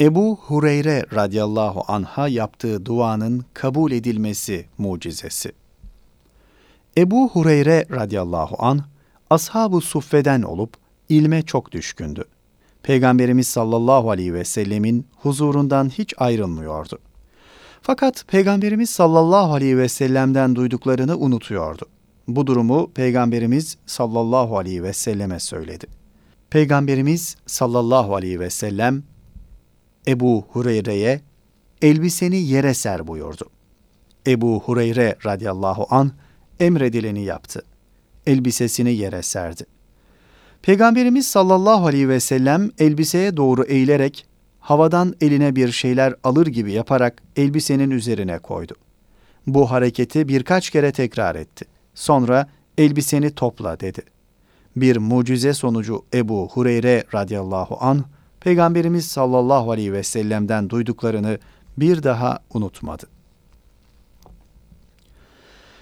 Ebu Hureyre radıyallahu anha yaptığı duanın kabul edilmesi mucizesi. Ebu Hureyre radıyallahu an ashab-ı suffeden olup ilme çok düşkündü. Peygamberimiz sallallahu aleyhi ve sellemin huzurundan hiç ayrılmıyordu. Fakat Peygamberimiz sallallahu aleyhi ve sellem'den duyduklarını unutuyordu. Bu durumu Peygamberimiz sallallahu aleyhi ve selleme söyledi. Peygamberimiz sallallahu aleyhi ve sellem Ebu Hureyre'ye elbiseni yere ser buyurdu. Ebu Hureyre radıyallahu an emredileni yaptı. Elbisesini yere serdi. Peygamberimiz sallallahu aleyhi ve sellem elbiseye doğru eğilerek havadan eline bir şeyler alır gibi yaparak elbisenin üzerine koydu. Bu hareketi birkaç kere tekrar etti. Sonra elbiseni topla dedi. Bir mucize sonucu Ebu Hureyre radıyallahu an Peygamberimiz sallallahu aleyhi ve sellem'den duyduklarını bir daha unutmadı.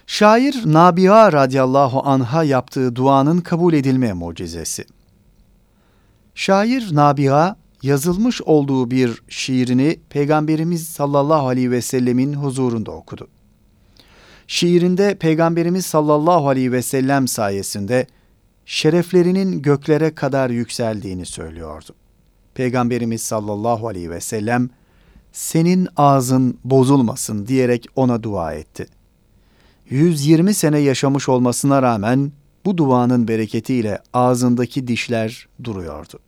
Şair Nabiha radıyallahu anha yaptığı duanın kabul edilme mucizesi. Şair Nabiha yazılmış olduğu bir şiirini Peygamberimiz sallallahu aleyhi ve sellemin huzurunda okudu. Şiirinde Peygamberimiz sallallahu aleyhi ve sellem sayesinde şereflerinin göklere kadar yükseldiğini söylüyordu. Peygamberimiz sallallahu aleyhi ve sellem senin ağzın bozulmasın diyerek ona dua etti. 120 sene yaşamış olmasına rağmen bu duanın bereketiyle ağzındaki dişler duruyordu.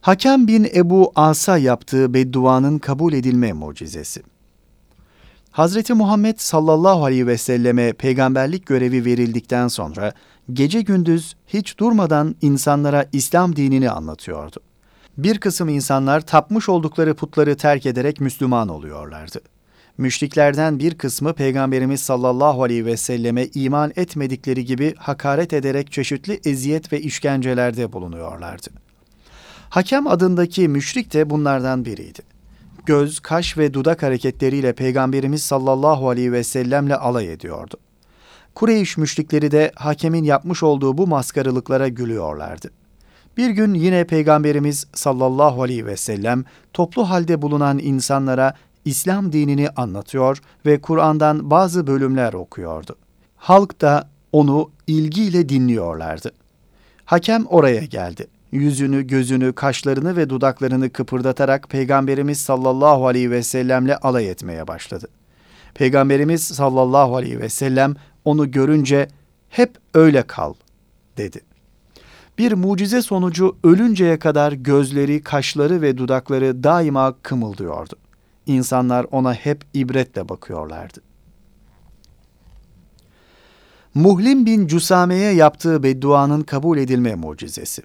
Hakem bin Ebu Asa yaptığı bedduanın kabul edilme mucizesi. Hazreti Muhammed sallallahu aleyhi ve selleme peygamberlik görevi verildikten sonra gece gündüz hiç durmadan insanlara İslam dinini anlatıyordu. Bir kısım insanlar tapmış oldukları putları terk ederek Müslüman oluyorlardı. Müşriklerden bir kısmı Peygamberimiz sallallahu aleyhi ve selleme iman etmedikleri gibi hakaret ederek çeşitli eziyet ve işkencelerde bulunuyorlardı. Hakem adındaki müşrik de bunlardan biriydi. Göz, kaş ve dudak hareketleriyle Peygamberimiz sallallahu aleyhi ve sellemle alay ediyordu. Kureyş müşrikleri de hakemin yapmış olduğu bu maskarılıklara gülüyorlardı. Bir gün yine Peygamberimiz sallallahu aleyhi ve sellem toplu halde bulunan insanlara İslam dinini anlatıyor ve Kur'an'dan bazı bölümler okuyordu. Halk da onu ilgiyle dinliyorlardı. Hakem oraya geldi. Yüzünü, gözünü, kaşlarını ve dudaklarını kıpırdatarak Peygamberimiz sallallahu aleyhi ve sellemle alay etmeye başladı. Peygamberimiz sallallahu aleyhi ve sellem onu görünce hep öyle kal dedi. Bir mucize sonucu ölünceye kadar gözleri, kaşları ve dudakları daima kımıldıyordu. İnsanlar ona hep ibretle bakıyorlardı. Muhlim bin Cusame'ye yaptığı bedduanın kabul edilme mucizesi.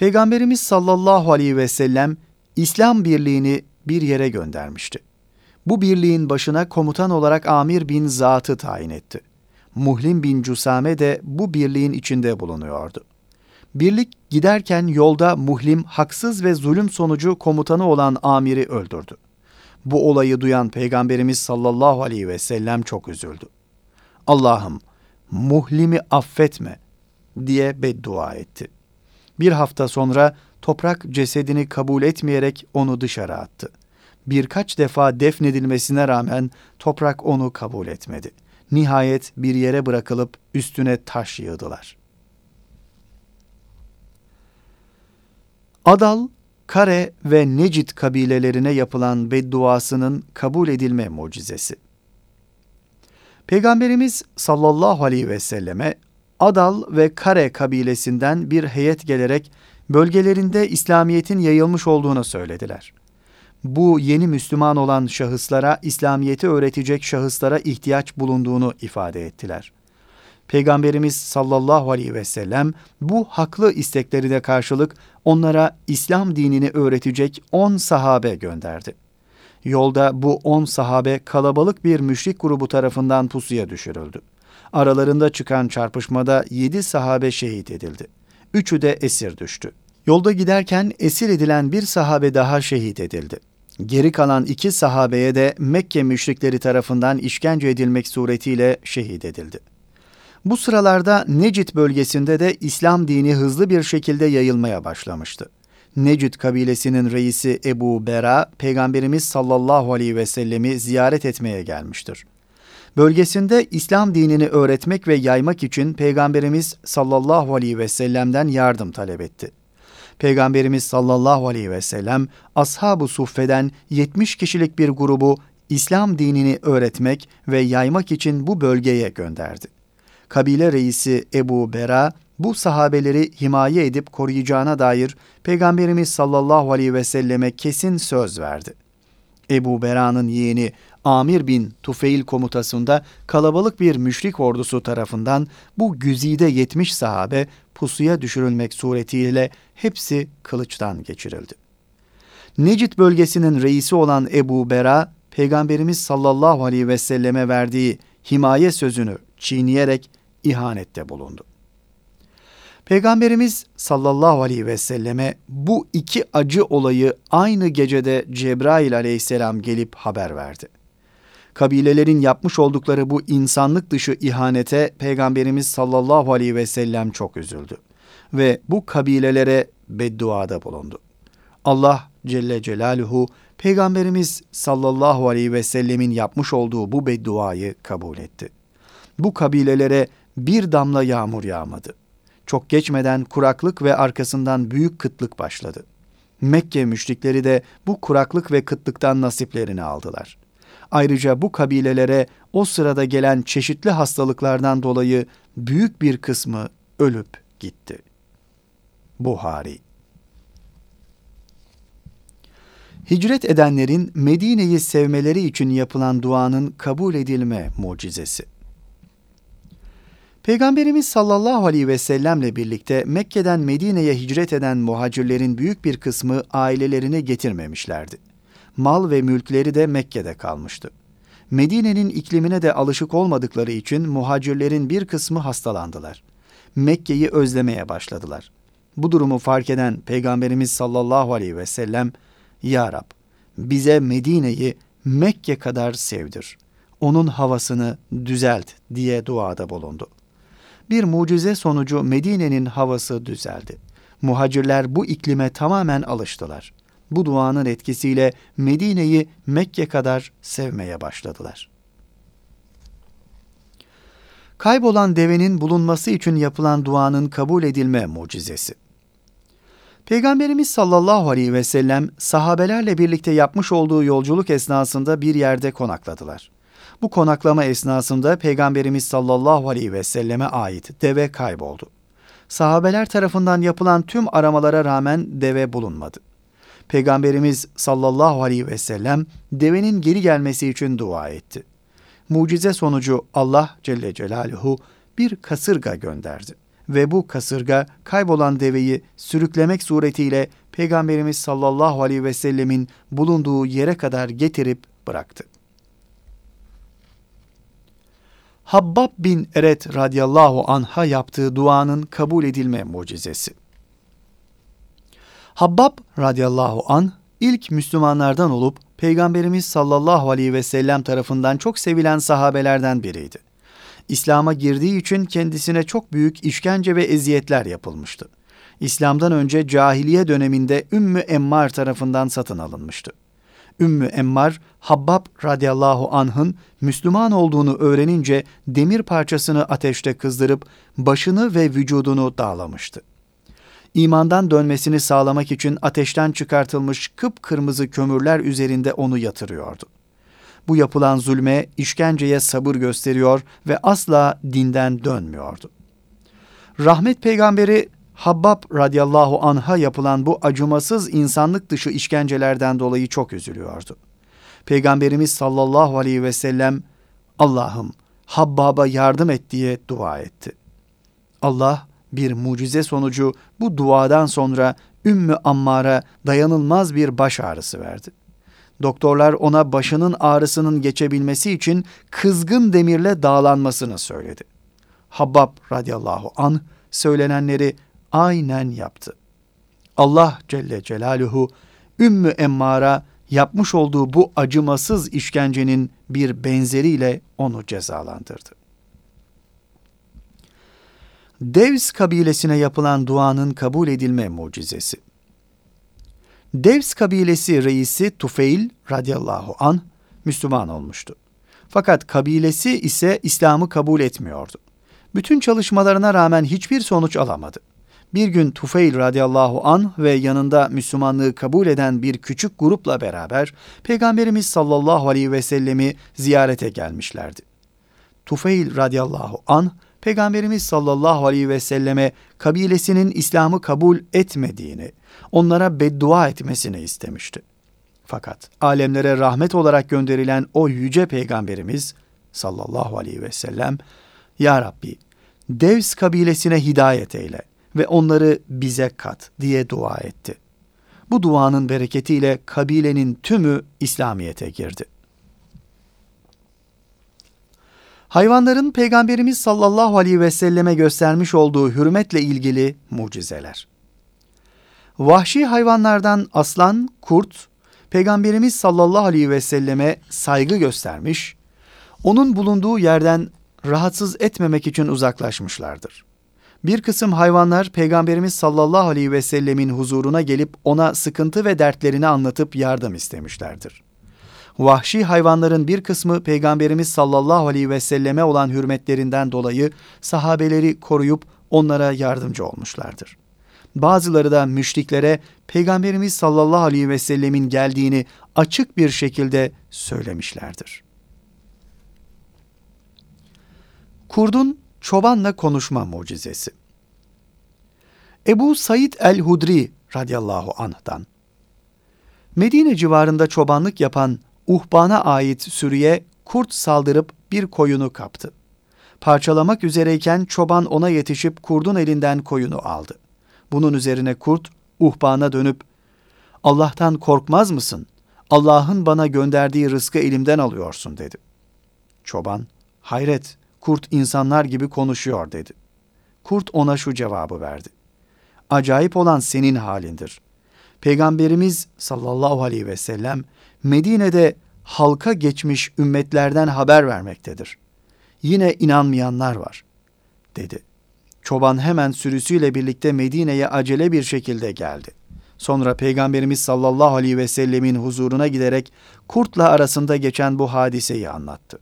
Peygamberimiz sallallahu aleyhi ve sellem İslam birliğini bir yere göndermişti. Bu birliğin başına komutan olarak Amir bin Zat'ı tayin etti. Muhlim bin Cusame de bu birliğin içinde bulunuyordu. Birlik giderken yolda Muhlim haksız ve zulüm sonucu komutanı olan Amir'i öldürdü. Bu olayı duyan Peygamberimiz sallallahu aleyhi ve sellem çok üzüldü. Allah'ım Muhlim'i affetme diye beddua etti. Bir hafta sonra toprak cesedini kabul etmeyerek onu dışarı attı. Birkaç defa defnedilmesine rağmen toprak onu kabul etmedi. Nihayet bir yere bırakılıp üstüne taş yığdılar. Adal, Kare ve Necit kabilelerine yapılan bedduasının kabul edilme mucizesi. Peygamberimiz sallallahu aleyhi ve selleme Adal ve Kare kabilesinden bir heyet gelerek bölgelerinde İslamiyet'in yayılmış olduğunu söylediler. Bu yeni Müslüman olan şahıslara İslamiyet'i öğretecek şahıslara ihtiyaç bulunduğunu ifade ettiler. Peygamberimiz sallallahu aleyhi ve sellem bu haklı istekleri de karşılık onlara İslam dinini öğretecek on sahabe gönderdi. Yolda bu on sahabe kalabalık bir müşrik grubu tarafından pusuya düşürüldü. Aralarında çıkan çarpışmada yedi sahabe şehit edildi. Üçü de esir düştü. Yolda giderken esir edilen bir sahabe daha şehit edildi. Geri kalan iki sahabeye de Mekke müşrikleri tarafından işkence edilmek suretiyle şehit edildi. Bu sıralarda Necit bölgesinde de İslam dini hızlı bir şekilde yayılmaya başlamıştı. Necid kabilesinin reisi Ebu Bera, Peygamberimiz sallallahu aleyhi ve sellemi ziyaret etmeye gelmiştir. Bölgesinde İslam dinini öğretmek ve yaymak için Peygamberimiz sallallahu aleyhi ve sellem'den yardım talep etti. Peygamberimiz sallallahu aleyhi ve sellem ashab-ı suffeden 70 kişilik bir grubu İslam dinini öğretmek ve yaymak için bu bölgeye gönderdi. Kabile reisi Ebu Bera bu sahabeleri himaye edip koruyacağına dair Peygamberimiz sallallahu aleyhi ve selleme kesin söz verdi. Ebu Bera'nın yeğeni Amir bin Tufeil komutasında kalabalık bir müşrik ordusu tarafından bu güzide 70 sahabe pusuya düşürülmek suretiyle hepsi kılıçtan geçirildi. Necit bölgesinin reisi olan Ebu Bera, Peygamberimiz sallallahu aleyhi ve selleme verdiği himaye sözünü çiğneyerek ihanette bulundu. Peygamberimiz sallallahu aleyhi ve selleme bu iki acı olayı aynı gecede Cebrail aleyhisselam gelip haber verdi. Kabilelerin yapmış oldukları bu insanlık dışı ihanete Peygamberimiz sallallahu aleyhi ve sellem çok üzüldü ve bu kabilelere bedduada bulundu. Allah Celle Celaluhu Peygamberimiz sallallahu aleyhi ve sellemin yapmış olduğu bu bedduayı kabul etti. Bu kabilelere bir damla yağmur yağmadı. Çok geçmeden kuraklık ve arkasından büyük kıtlık başladı. Mekke müşrikleri de bu kuraklık ve kıtlıktan nasiplerini aldılar. Ayrıca bu kabilelere o sırada gelen çeşitli hastalıklardan dolayı büyük bir kısmı ölüp gitti. Buhari Hicret edenlerin Medine'yi sevmeleri için yapılan duanın kabul edilme mucizesi. Peygamberimiz sallallahu aleyhi ve sellemle birlikte Mekke'den Medine'ye hicret eden muhacirlerin büyük bir kısmı ailelerini getirmemişlerdi. Mal ve mülkleri de Mekke'de kalmıştı. Medine'nin iklimine de alışık olmadıkları için muhacirlerin bir kısmı hastalandılar. Mekke'yi özlemeye başladılar. Bu durumu fark eden Peygamberimiz sallallahu aleyhi ve sellem, Ya Rab, bize Medine'yi Mekke kadar sevdir. Onun havasını düzelt diye duada bulundu. Bir mucize sonucu Medine'nin havası düzeldi. Muhacirler bu iklime tamamen alıştılar. Bu duanın etkisiyle Medine'yi Mekke kadar sevmeye başladılar. Kaybolan devenin bulunması için yapılan duanın kabul edilme mucizesi. Peygamberimiz sallallahu aleyhi ve sellem sahabelerle birlikte yapmış olduğu yolculuk esnasında bir yerde konakladılar. Bu konaklama esnasında Peygamberimiz sallallahu aleyhi ve selleme ait deve kayboldu. Sahabeler tarafından yapılan tüm aramalara rağmen deve bulunmadı. Peygamberimiz sallallahu aleyhi ve sellem devenin geri gelmesi için dua etti. Mucize sonucu Allah Celle Celaluhu bir kasırga gönderdi ve bu kasırga kaybolan deveyi sürüklemek suretiyle Peygamberimiz sallallahu aleyhi ve sellemin bulunduğu yere kadar getirip bıraktı. Habbab bin Eret radıyallahu anha yaptığı duanın kabul edilme mucizesi. Habbab radıyallahu an ilk Müslümanlardan olup Peygamberimiz sallallahu aleyhi ve sellem tarafından çok sevilen sahabelerden biriydi. İslam'a girdiği için kendisine çok büyük işkence ve eziyetler yapılmıştı. İslam'dan önce cahiliye döneminde Ümmü Emmar tarafından satın alınmıştı. Ümmü Emmar, Habbab radıyallahu anh'ın Müslüman olduğunu öğrenince demir parçasını ateşte kızdırıp başını ve vücudunu dağlamıştı. İmandan dönmesini sağlamak için ateşten çıkartılmış kıpkırmızı kömürler üzerinde onu yatırıyordu. Bu yapılan zulme, işkenceye sabır gösteriyor ve asla dinden dönmüyordu. Rahmet peygamberi Habbab radıyallahu anha yapılan bu acımasız insanlık dışı işkencelerden dolayı çok üzülüyordu. Peygamberimiz sallallahu aleyhi ve sellem Allah'ım Habbab'a yardım et diye dua etti. Allah bir mucize sonucu bu duadan sonra Ümmü Ammar'a dayanılmaz bir baş ağrısı verdi. Doktorlar ona başının ağrısının geçebilmesi için kızgın demirle dağlanmasını söyledi. Habbab radıyallahu an söylenenleri aynen yaptı. Allah Celle Celaluhu Ümmü Emmara yapmış olduğu bu acımasız işkencenin bir benzeriyle onu cezalandırdı. Devs kabilesine yapılan duanın kabul edilme mucizesi. Devs kabilesi reisi Tufeil radıyallahu an Müslüman olmuştu. Fakat kabilesi ise İslam'ı kabul etmiyordu. Bütün çalışmalarına rağmen hiçbir sonuç alamadı. Bir gün Tufeil radıyallahu an ve yanında Müslümanlığı kabul eden bir küçük grupla beraber Peygamberimiz sallallahu aleyhi ve sellemi ziyarete gelmişlerdi. Tufeil radıyallahu an Peygamberimiz sallallahu aleyhi ve selleme kabilesinin İslam'ı kabul etmediğini, onlara beddua etmesini istemişti. Fakat alemlere rahmet olarak gönderilen o yüce peygamberimiz sallallahu aleyhi ve sellem, Ya Rabbi, Devs kabilesine hidayet eyle ve onları bize kat diye dua etti. Bu duanın bereketiyle kabilenin tümü İslamiyet'e girdi. Hayvanların Peygamberimiz sallallahu aleyhi ve selleme göstermiş olduğu hürmetle ilgili mucizeler. Vahşi hayvanlardan aslan, kurt, Peygamberimiz sallallahu aleyhi ve selleme saygı göstermiş, onun bulunduğu yerden rahatsız etmemek için uzaklaşmışlardır. Bir kısım hayvanlar Peygamberimiz sallallahu aleyhi ve sellemin huzuruna gelip ona sıkıntı ve dertlerini anlatıp yardım istemişlerdir. Vahşi hayvanların bir kısmı Peygamberimiz sallallahu aleyhi ve selleme olan hürmetlerinden dolayı sahabeleri koruyup onlara yardımcı olmuşlardır. Bazıları da müşriklere Peygamberimiz sallallahu aleyhi ve sellemin geldiğini açık bir şekilde söylemişlerdir. Kurdun çobanla konuşma mucizesi. Ebu Said el-Hudri radıyallahu anh'dan Medine civarında çobanlık yapan Uhban'a ait sürüye kurt saldırıp bir koyunu kaptı. Parçalamak üzereyken çoban ona yetişip kurdun elinden koyunu aldı. Bunun üzerine kurt Uhban'a dönüp Allah'tan korkmaz mısın? Allah'ın bana gönderdiği rızkı elimden alıyorsun dedi. Çoban, hayret, kurt insanlar gibi konuşuyor dedi. Kurt ona şu cevabı verdi. Acayip olan senin halindir. Peygamberimiz sallallahu aleyhi ve sellem Medine'de halka geçmiş ümmetlerden haber vermektedir. Yine inanmayanlar var, dedi. Çoban hemen sürüsüyle birlikte Medine'ye acele bir şekilde geldi. Sonra Peygamberimiz sallallahu aleyhi ve sellemin huzuruna giderek kurtla arasında geçen bu hadiseyi anlattı.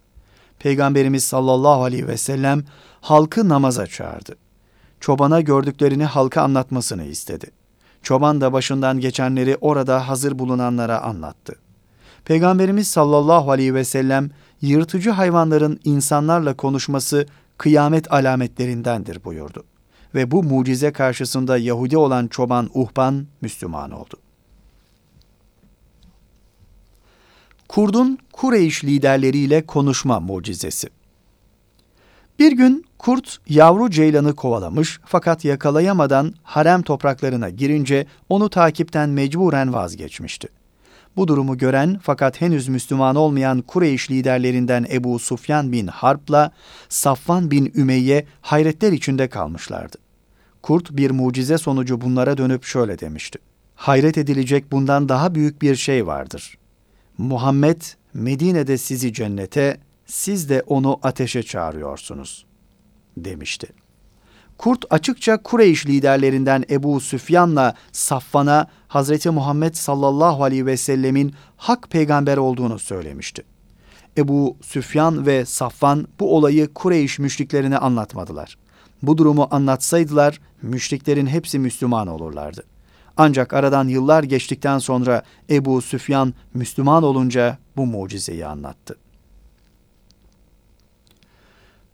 Peygamberimiz sallallahu aleyhi ve sellem halkı namaza çağırdı. Çobana gördüklerini halka anlatmasını istedi. Çoban da başından geçenleri orada hazır bulunanlara anlattı. Peygamberimiz sallallahu aleyhi ve sellem yırtıcı hayvanların insanlarla konuşması kıyamet alametlerindendir buyurdu. Ve bu mucize karşısında Yahudi olan çoban Uhban Müslüman oldu. Kurdun Kureyş liderleriyle konuşma mucizesi. Bir gün kurt yavru ceylanı kovalamış fakat yakalayamadan harem topraklarına girince onu takipten mecburen vazgeçmişti. Bu durumu gören fakat henüz Müslüman olmayan Kureyş liderlerinden Ebu Sufyan bin Harp'la Safvan bin Ümeyye hayretler içinde kalmışlardı. Kurt bir mucize sonucu bunlara dönüp şöyle demişti. Hayret edilecek bundan daha büyük bir şey vardır. Muhammed Medine'de sizi cennete, siz de onu ateşe çağırıyorsunuz, demişti. Kurt açıkça Kureyş liderlerinden Ebu Süfyan'la Safvan'a Hazreti Muhammed sallallahu aleyhi ve sellemin hak peygamber olduğunu söylemişti. Ebu Süfyan ve Safvan bu olayı Kureyş müşriklerine anlatmadılar. Bu durumu anlatsaydılar müşriklerin hepsi Müslüman olurlardı. Ancak aradan yıllar geçtikten sonra Ebu Süfyan Müslüman olunca bu mucizeyi anlattı.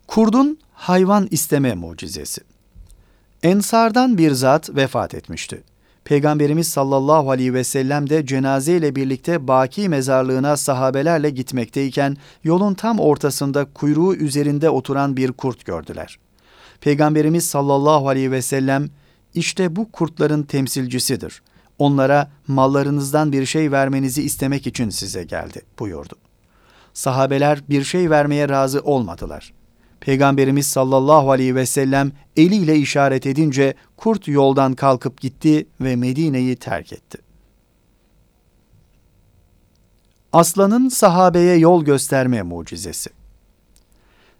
Kurdun hayvan isteme mucizesi. Ensardan bir zat vefat etmişti. Peygamberimiz sallallahu aleyhi ve sellem de cenaze ile birlikte Baki mezarlığına sahabelerle gitmekteyken yolun tam ortasında kuyruğu üzerinde oturan bir kurt gördüler. Peygamberimiz sallallahu aleyhi ve sellem işte bu kurtların temsilcisidir. Onlara mallarınızdan bir şey vermenizi istemek için size geldi buyurdu. Sahabeler bir şey vermeye razı olmadılar. Peygamberimiz sallallahu aleyhi ve sellem eliyle işaret edince kurt yoldan kalkıp gitti ve Medine'yi terk etti. Aslanın sahabeye yol gösterme mucizesi.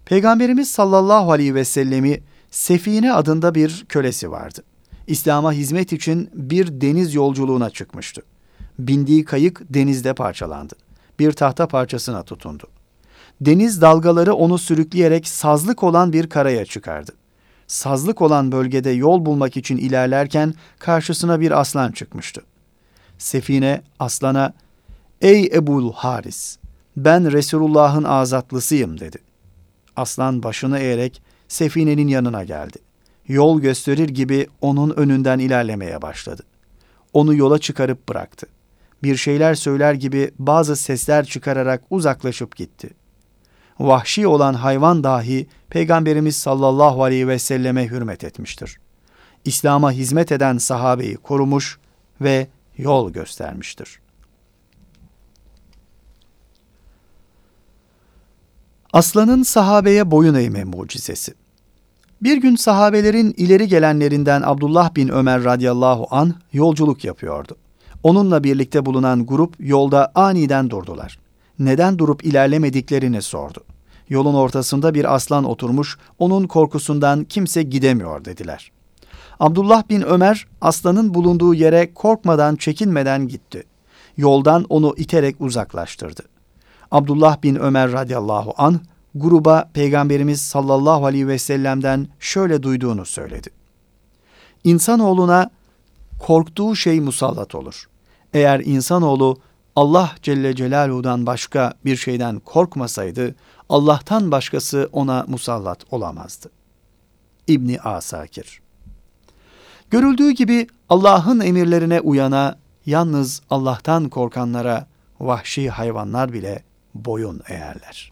Peygamberimiz sallallahu aleyhi ve sellemi Sefine adında bir kölesi vardı. İslam'a hizmet için bir deniz yolculuğuna çıkmıştı. Bindiği kayık denizde parçalandı. Bir tahta parçasına tutundu. Deniz dalgaları onu sürükleyerek sazlık olan bir karaya çıkardı. Sazlık olan bölgede yol bulmak için ilerlerken karşısına bir aslan çıkmıştı. Sefine aslana, ''Ey Ebul Haris, ben Resulullah'ın azatlısıyım.'' dedi. Aslan başını eğerek Sefine'nin yanına geldi. Yol gösterir gibi onun önünden ilerlemeye başladı. Onu yola çıkarıp bıraktı. Bir şeyler söyler gibi bazı sesler çıkararak uzaklaşıp gitti. Vahşi olan hayvan dahi Peygamberimiz sallallahu aleyhi ve selleme hürmet etmiştir. İslam'a hizmet eden sahabeyi korumuş ve yol göstermiştir. Aslanın sahabeye boyun eğme mucizesi. Bir gün sahabelerin ileri gelenlerinden Abdullah bin Ömer radıyallahu an yolculuk yapıyordu. Onunla birlikte bulunan grup yolda aniden durdular. Neden durup ilerlemediklerini sordu. Yolun ortasında bir aslan oturmuş, onun korkusundan kimse gidemiyor dediler. Abdullah bin Ömer aslanın bulunduğu yere korkmadan, çekinmeden gitti. Yoldan onu iterek uzaklaştırdı. Abdullah bin Ömer radıyallahu an gruba Peygamberimiz sallallahu aleyhi ve sellem'den şöyle duyduğunu söyledi. İnsanoğluna korktuğu şey musallat olur. Eğer insanoğlu Allah Celle Celaluhu'dan başka bir şeyden korkmasaydı, Allah'tan başkası ona musallat olamazdı. İbni Asakir Görüldüğü gibi Allah'ın emirlerine uyana, yalnız Allah'tan korkanlara vahşi hayvanlar bile boyun eğerler.